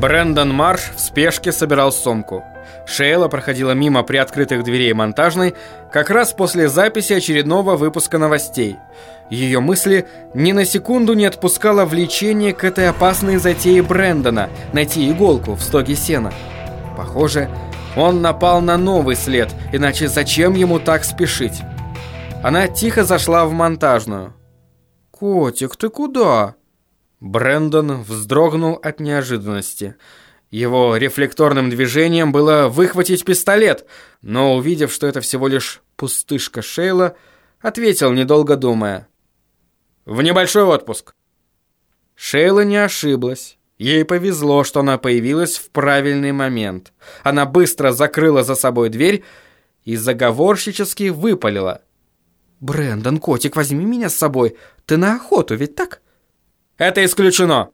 Брэндон Марш в спешке собирал сумку. Шейла проходила мимо приоткрытых дверей монтажной как раз после записи очередного выпуска новостей. Ее мысли ни на секунду не отпускало влечение к этой опасной затее Брэндона найти иголку в стоге сена. Похоже, он напал на новый след, иначе зачем ему так спешить? Она тихо зашла в монтажную. «Котик, ты куда?» Брэндон вздрогнул от неожиданности. Его рефлекторным движением было выхватить пистолет, но, увидев, что это всего лишь пустышка Шейла, ответил, недолго думая. «В небольшой отпуск». Шейла не ошиблась. Ей повезло, что она появилась в правильный момент. Она быстро закрыла за собой дверь и заговорщически выпалила. «Брэндон, котик, возьми меня с собой. Ты на охоту, ведь так?» «Это исключено!»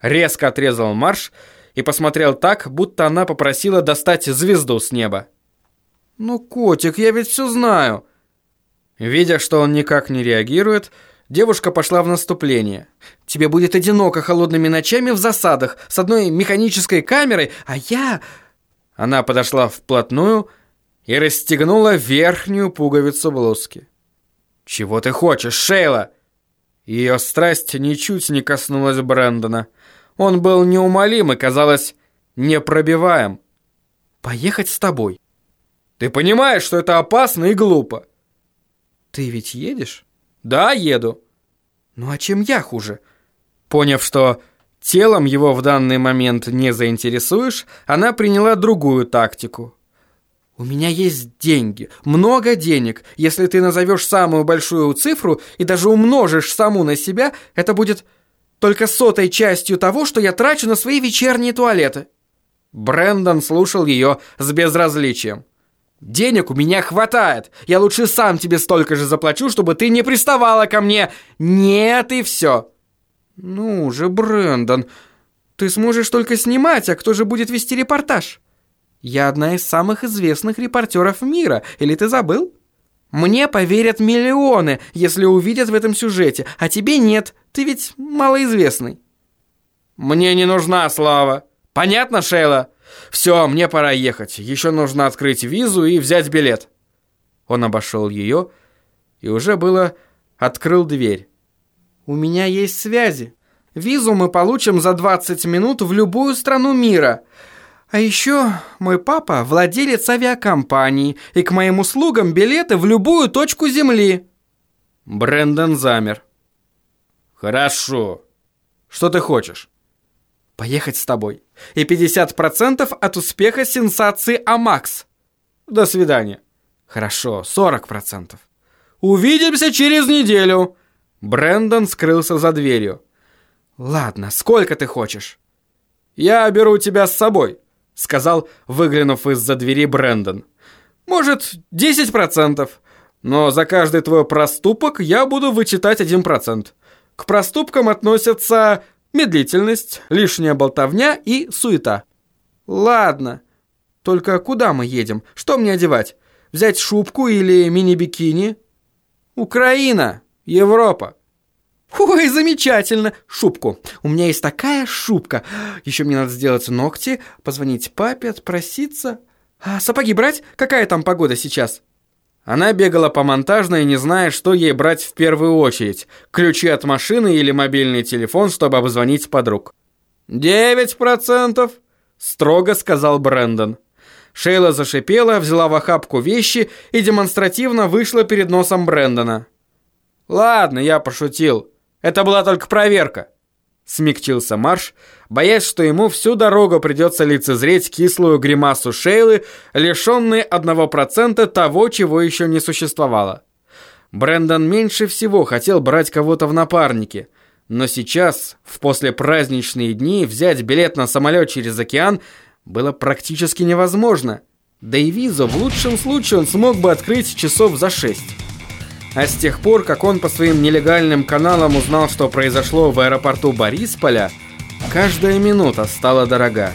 Резко отрезал Марш и посмотрел так, будто она попросила достать звезду с неба. «Ну, котик, я ведь все знаю!» Видя, что он никак не реагирует, девушка пошла в наступление. «Тебе будет одиноко холодными ночами в засадах с одной механической камерой, а я...» Она подошла вплотную и расстегнула верхнюю пуговицу блузки. «Чего ты хочешь, Шейла?» Ее страсть ничуть не коснулась Брэндона. Он был неумолим и, казалось, непробиваем. «Поехать с тобой». «Ты понимаешь, что это опасно и глупо?» «Ты ведь едешь?» «Да, еду». «Ну а чем я хуже?» Поняв, что телом его в данный момент не заинтересуешь, она приняла другую тактику. «У меня есть деньги, много денег. Если ты назовешь самую большую цифру и даже умножишь саму на себя, это будет только сотой частью того, что я трачу на свои вечерние туалеты». Брэндон слушал ее с безразличием. «Денег у меня хватает. Я лучше сам тебе столько же заплачу, чтобы ты не приставала ко мне. Нет и все». «Ну же, Брэндон, ты сможешь только снимать, а кто же будет вести репортаж?» Я одна из самых известных репортеров мира, или ты забыл? Мне поверят миллионы, если увидят в этом сюжете, а тебе нет, ты ведь малоизвестный. Мне не нужна слава. Понятно, Шейла? Все, мне пора ехать. Еще нужно открыть визу и взять билет. Он обошел ее и уже было открыл дверь. У меня есть связи. Визу мы получим за 20 минут в любую страну мира. А еще мой папа владелец авиакомпании, и к моим услугам билеты в любую точку земли. Брэндон замер. Хорошо. Что ты хочешь? Поехать с тобой. И 50% от успеха сенсации Амакс. До свидания. Хорошо, 40%. Увидимся через неделю. Брэндон скрылся за дверью. Ладно, сколько ты хочешь? Я беру тебя с собой сказал, выглянув из-за двери Брэндон. «Может, 10%, но за каждый твой проступок я буду вычитать 1%. К проступкам относятся медлительность, лишняя болтовня и суета». «Ладно. Только куда мы едем? Что мне одевать? Взять шубку или мини-бикини?» «Украина! Европа!» «Ой, замечательно! Шубку. У меня есть такая шубка. Еще мне надо сделать ногти, позвонить папе, отпроситься. А сапоги брать? Какая там погода сейчас?» Она бегала по монтажной, не зная, что ей брать в первую очередь. Ключи от машины или мобильный телефон, чтобы обзвонить подруг. «Девять процентов!» – строго сказал Брэндон. Шейла зашипела, взяла в охапку вещи и демонстративно вышла перед носом Брэндона. «Ладно, я пошутил. Это была только проверка. Смягчился Марш, боясь, что ему всю дорогу придется лицезреть кислую гримасу Шейлы, лишенной одного процента того, чего еще не существовало. Брэндон меньше всего хотел брать кого-то в напарники, но сейчас, в послепраздничные дни, взять билет на самолет через океан было практически невозможно. Да и визу в лучшем случае он смог бы открыть часов за шесть. А с тех пор, как он по своим нелегальным каналам узнал, что произошло в аэропорту Борисполя, каждая минута стала дорога.